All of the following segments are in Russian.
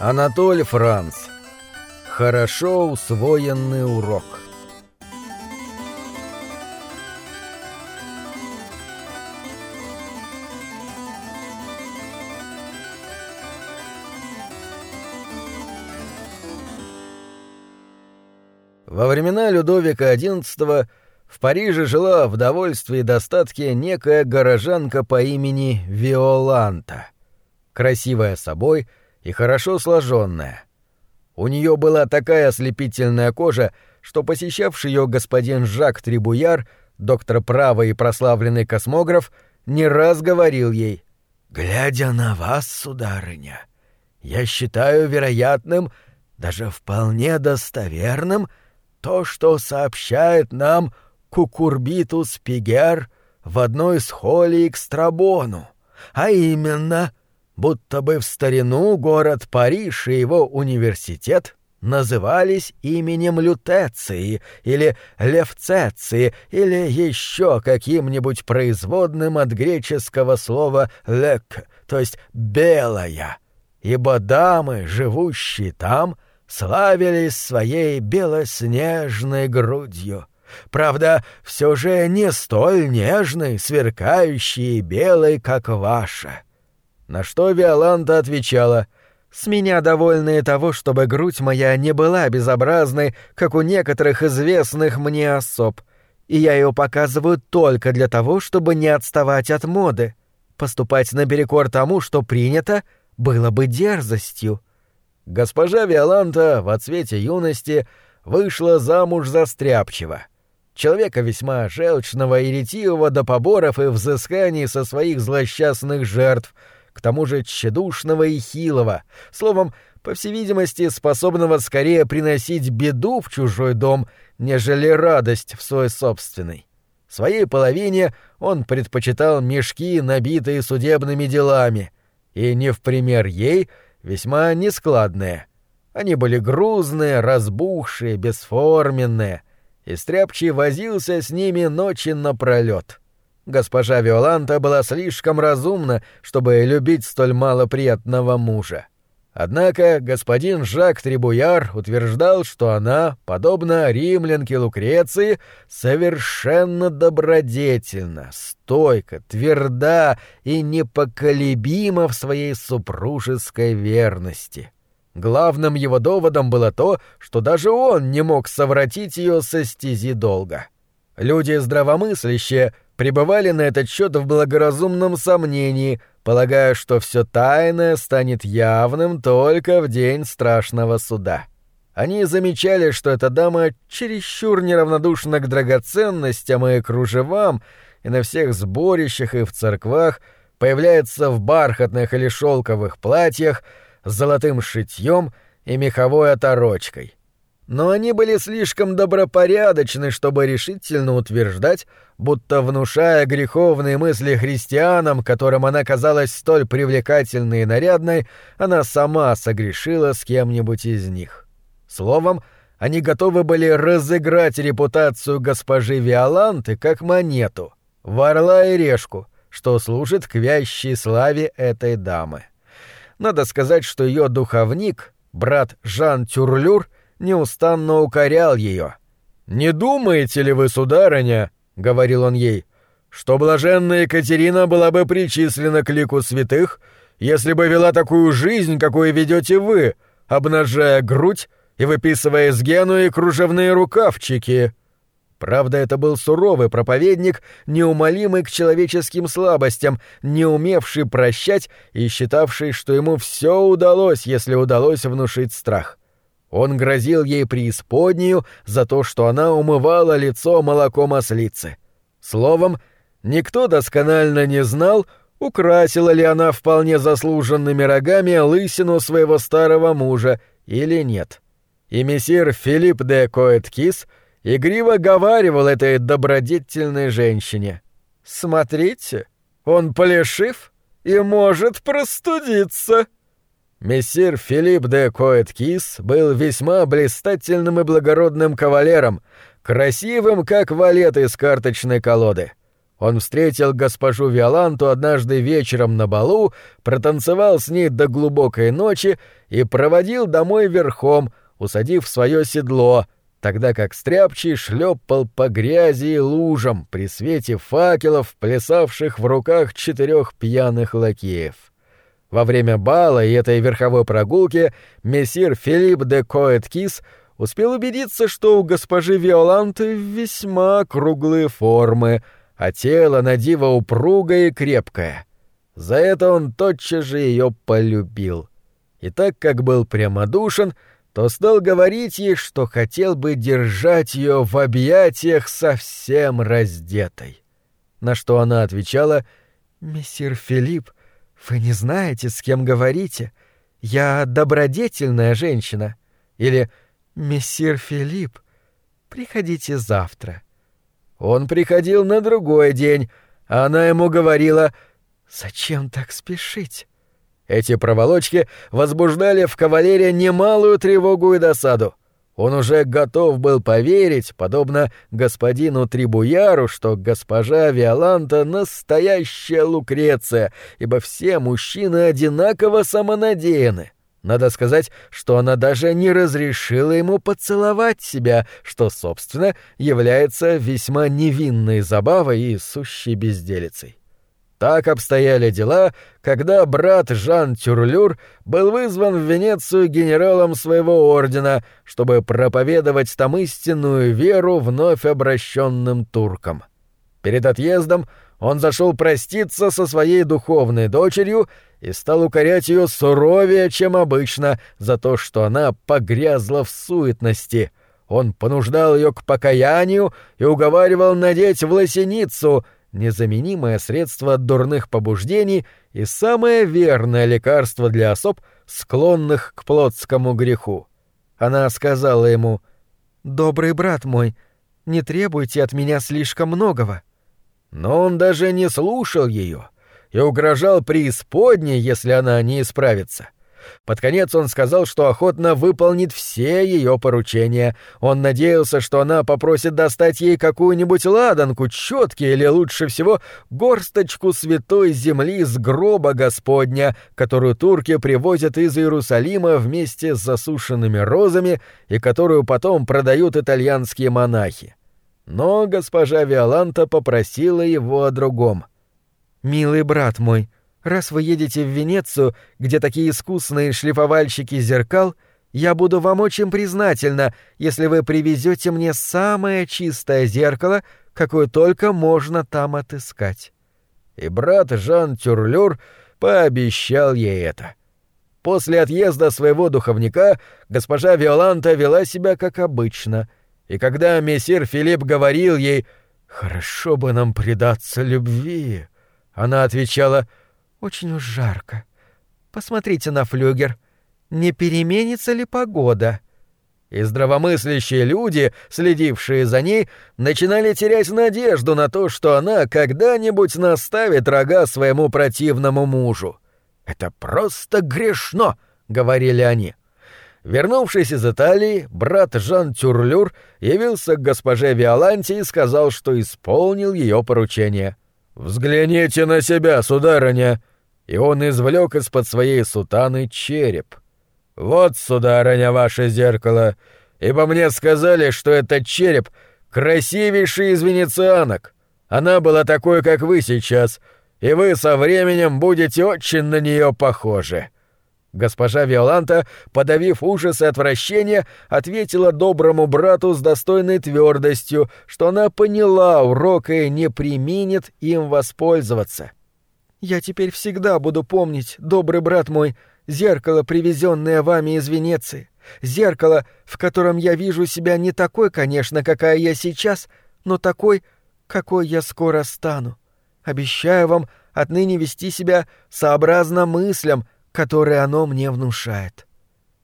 Анатоль Франц. Хорошо усвоенный урок. Во времена Людовика XI в Париже жила в довольстве и достатке некая горожанка по имени Виоланта. Красивая собой и хорошо сложенная. У нее была такая ослепительная кожа, что посещавший ее господин Жак Трибуяр, доктор права и прославленный космограф, не раз говорил ей «Глядя на вас, сударыня, я считаю вероятным, даже вполне достоверным, то, что сообщает нам Кукурбитус Пигер в одной из холей к Страбону, а именно, будто бы в старину город Париж и его университет назывались именем Лютеции или Левцеции или еще каким-нибудь производным от греческого слова «лек», то есть «белая», ибо дамы, живущие там, славились своей белоснежной грудью. Правда, все же не столь нежной, сверкающей и белой, как ваша. На что Виоланта отвечала — с меня довольны того, чтобы грудь моя не была безобразной, как у некоторых известных мне особ, и я ее показываю только для того, чтобы не отставать от моды. Поступать наперекор тому, что принято, было бы дерзостью. Госпожа Виоланта в отсвете юности вышла замуж за стряпчего. Человека весьма желчного и ретивого до поборов и взысканий со своих злосчастных жертв — к тому же тщедушного и хилого, словом, по всей видимости, способного скорее приносить беду в чужой дом, нежели радость в свой собственный. Своей половине он предпочитал мешки, набитые судебными делами, и не в пример ей весьма нескладные. Они были грузные, разбухшие, бесформенные, и Стряпчий возился с ними ночи напролёт. Госпожа Виоланта была слишком разумна, чтобы любить столь малоприятного мужа. Однако господин Жак Трибуяр утверждал, что она, подобно римлянке Лукреции, совершенно добродетельна, стойка, тверда и непоколебима в своей супружеской верности. Главным его доводом было то, что даже он не мог совратить ее со стези долга. Люди здравомыслящие — пребывали на этот счет в благоразумном сомнении, полагая, что все тайное станет явным только в день страшного суда. Они замечали, что эта дама чересчур неравнодушна к драгоценностям и кружевам, и на всех сборищах и в церквах появляется в бархатных или шелковых платьях с золотым шитьем и меховой оторочкой но они были слишком добропорядочны, чтобы решительно утверждать, будто внушая греховные мысли христианам, которым она казалась столь привлекательной и нарядной, она сама согрешила с кем-нибудь из них. Словом, они готовы были разыграть репутацию госпожи Виоланты как монету, в орла и решку, что служит к вящей славе этой дамы. Надо сказать, что ее духовник, брат Жан Тюрлюр, неустанно укорял ее. «Не думаете ли вы, сударыня, — говорил он ей, — что блаженная Екатерина была бы причислена к лику святых, если бы вела такую жизнь, какую ведете вы, обнажая грудь и выписывая из гену и кружевные рукавчики?» Правда, это был суровый проповедник, неумолимый к человеческим слабостям, не умевший прощать и считавший, что ему все удалось, если удалось внушить страх. Он грозил ей преисподнюю за то, что она умывала лицо молоком ослицы. Словом, никто досконально не знал, украсила ли она вполне заслуженными рогами лысину своего старого мужа или нет. И мессир Филипп де Коэткис игриво говаривал этой добродетельной женщине. «Смотрите, он плешив и может простудиться». Мессир Филипп де Коэткис был весьма блистательным и благородным кавалером, красивым, как валет из карточной колоды. Он встретил госпожу Виоланту однажды вечером на балу, протанцевал с ней до глубокой ночи и проводил домой верхом, усадив в свое седло, тогда как Стряпчий шлепал по грязи и лужам при свете факелов, плясавших в руках четырех пьяных лакеев. Во время бала и этой верховой прогулки мессир Филипп де Коэткис успел убедиться, что у госпожи Виоланты весьма круглые формы — а тело на диво упругое и крепкое. За это он тотчас же ее полюбил. И так как был прямодушен, то стал говорить ей, что хотел бы держать ее в объятиях совсем раздетой. На что она отвечала «Мессир Филипп, вы не знаете, с кем говорите. Я добродетельная женщина». Или «Мессир Филипп, приходите завтра». Он приходил на другой день, а она ему говорила «Зачем так спешить?» Эти проволочки возбуждали в кавалере немалую тревогу и досаду. Он уже готов был поверить, подобно господину Трибуяру, что госпожа Виоланта — настоящая Лукреция, ибо все мужчины одинаково самонадеяны. Надо сказать, что она даже не разрешила ему поцеловать себя, что, собственно, является весьма невинной забавой и сущей безделицей. Так обстояли дела, когда брат Жан Тюрлюр был вызван в Венецию генералом своего ордена, чтобы проповедовать там истинную веру вновь обращенным туркам. Перед отъездом он зашел проститься со своей духовной дочерью и стал укорять ее суровее, чем обычно, за то, что она погрязла в суетности. Он понуждал ее к покаянию и уговаривал надеть в лосиницу, незаменимое средство от дурных побуждений и самое верное лекарство для особ, склонных к плотскому греху. Она сказала ему, «Добрый брат мой, не требуйте от меня слишком многого». Но он даже не слушал ее и угрожал преисподней, если она не исправится. Под конец он сказал, что охотно выполнит все ее поручения. Он надеялся, что она попросит достать ей какую-нибудь ладанку, четки или лучше всего горсточку святой земли с гроба Господня, которую турки привозят из Иерусалима вместе с засушенными розами и которую потом продают итальянские монахи. Но госпожа Виоланта попросила его о другом. «Милый брат мой, раз вы едете в Венецию, где такие искусные шлифовальщики зеркал, я буду вам очень признательна, если вы привезете мне самое чистое зеркало, какое только можно там отыскать». И брат Жан Тюрлюр пообещал ей это. После отъезда своего духовника госпожа Виоланта вела себя как обычно — и когда мессир Филипп говорил ей «Хорошо бы нам предаться любви», она отвечала «Очень уж жарко. Посмотрите на флюгер. Не переменится ли погода?» И здравомыслящие люди, следившие за ней, начинали терять надежду на то, что она когда-нибудь наставит рога своему противному мужу. «Это просто грешно», — говорили они. Вернувшись из Италии, брат Жан Тюрлюр явился к госпоже Виоланте и сказал, что исполнил ее поручение. «Взгляните на себя, сударыня!» И он извлек из-под своей сутаны череп. «Вот, сударыня, ваше зеркало, ибо мне сказали, что этот череп красивейший из венецианок. Она была такой, как вы сейчас, и вы со временем будете очень на нее похожи». Госпожа Виоланта, подавив ужас и отвращение, ответила доброму брату с достойной твердостью, что она поняла урок и не применит им воспользоваться. «Я теперь всегда буду помнить, добрый брат мой, зеркало, привезенное вами из Венеции, зеркало, в котором я вижу себя не такой, конечно, какая я сейчас, но такой, какой я скоро стану. Обещаю вам отныне вести себя сообразно мыслям, которые оно мне внушает.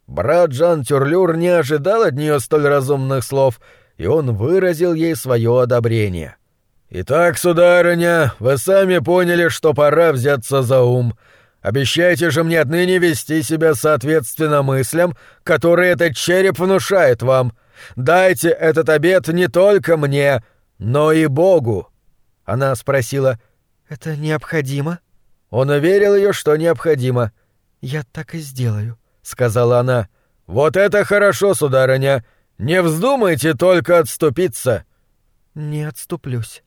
Брат Жан Тюрлюр не ожидал от нее столь разумных слов, и он выразил ей свое одобрение. «Итак, сударыня, вы сами поняли, что пора взяться за ум. Обещайте же мне отныне вести себя соответственно мыслям, которые этот череп внушает вам. Дайте этот обед не только мне, но и Богу». Она спросила «Это необходимо?» Он уверил ее, что необходимо. «Я так и сделаю», — сказала она. «Вот это хорошо, сударыня! Не вздумайте только отступиться!» «Не отступлюсь».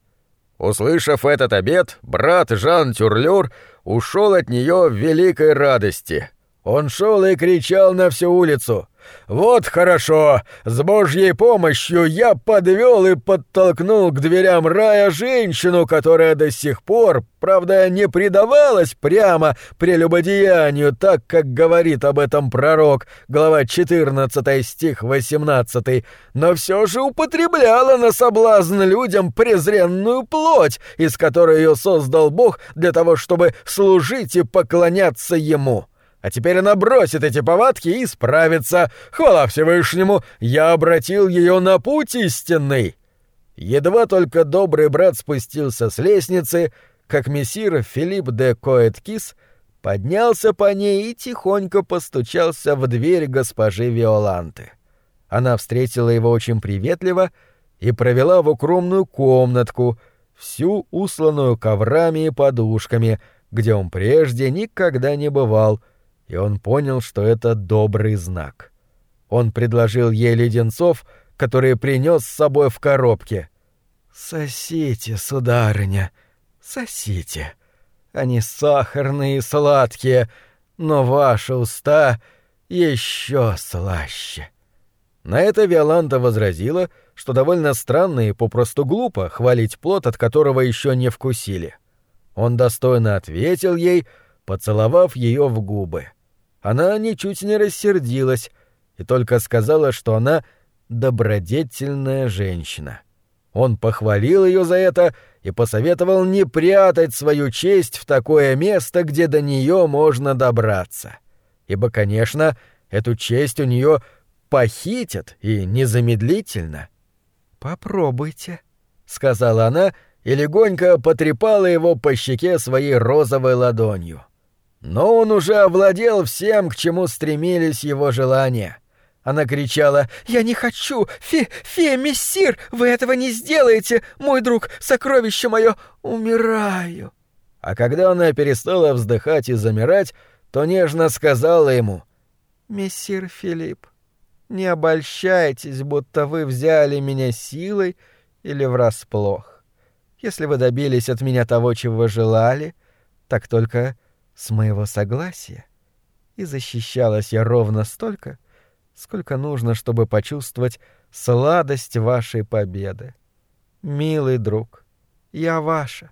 Услышав этот обед, брат Жан Тюрлюр ушел от нее в великой радости. Он шел и кричал на всю улицу. «Вот хорошо! С Божьей помощью я подвел и подтолкнул к дверям рая женщину, которая до сих пор, правда, не предавалась прямо прелюбодеянию, так, как говорит об этом пророк, глава 14 стих 18, но все же употребляла на соблазн людям презренную плоть, из которой ее создал Бог для того, чтобы служить и поклоняться Ему». А теперь она бросит эти повадки и справится. Хвала Всевышнему, я обратил ее на путь истинный. Едва только добрый брат спустился с лестницы, как мессир Филипп де Коэткис поднялся по ней и тихонько постучался в дверь госпожи Виоланты. Она встретила его очень приветливо и провела в укромную комнатку, всю усланную коврами и подушками, где он прежде никогда не бывал — и он понял, что это добрый знак. Он предложил ей леденцов, которые принес с собой в коробке. «Сосите, сударыня, сосите. Они сахарные и сладкие, но ваши уста еще слаще». На это Виоланта возразила, что довольно странно и попросту глупо хвалить плод, от которого еще не вкусили. Он достойно ответил ей, поцеловав ее в губы. Она ничуть не рассердилась и только сказала, что она добродетельная женщина. Он похвалил ее за это и посоветовал не прятать свою честь в такое место, где до нее можно добраться. Ибо, конечно, эту честь у нее похитят и незамедлительно. «Попробуйте», — сказала она и легонько потрепала его по щеке своей розовой ладонью. Но он уже овладел всем, к чему стремились его желания. Она кричала «Я не хочу! Фе, фе, мессир, вы этого не сделаете! Мой друг, сокровище мое, умираю!» А когда она перестала вздыхать и замирать, то нежно сказала ему «Мессир Филипп, не обольщайтесь, будто вы взяли меня силой или врасплох. Если вы добились от меня того, чего желали, так только с моего согласия, и защищалась я ровно столько, сколько нужно, чтобы почувствовать сладость вашей победы. Милый друг, я ваша.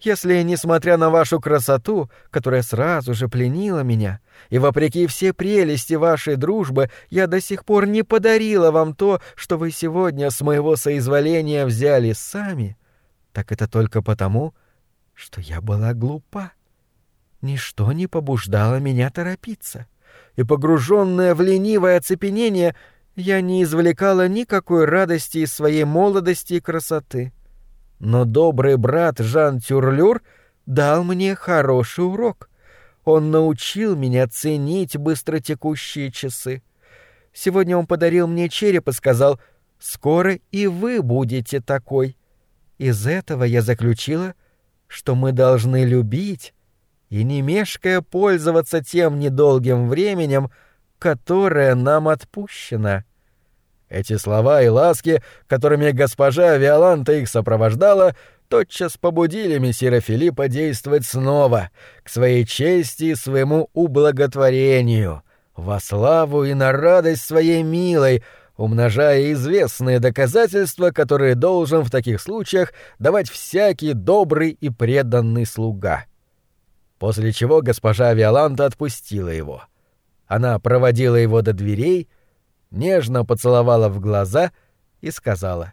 Если, несмотря на вашу красоту, которая сразу же пленила меня, и вопреки все прелести вашей дружбы, я до сих пор не подарила вам то, что вы сегодня с моего соизволения взяли сами, так это только потому, что я была глупа. Ничто не побуждало меня торопиться, и, погруженная в ленивое оцепенение, я не извлекала никакой радости из своей молодости и красоты. Но добрый брат Жан Тюрлюр дал мне хороший урок. Он научил меня ценить быстротекущие часы. Сегодня он подарил мне череп и сказал, «Скоро и вы будете такой». Из этого я заключила, что мы должны любить, и не мешкая пользоваться тем недолгим временем, которое нам отпущено. Эти слова и ласки, которыми госпожа Виоланта их сопровождала, тотчас побудили мессира Филиппа действовать снова, к своей чести и своему ублаготворению, во славу и на радость своей милой, умножая известные доказательства, которые должен в таких случаях давать всякий добрый и преданный слуга после чего госпожа Виоланта отпустила его. Она проводила его до дверей, нежно поцеловала в глаза и сказала.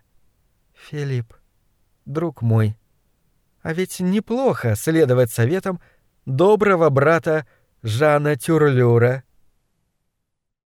«Филипп, друг мой, а ведь неплохо следовать советам доброго брата Жана Тюрлюра».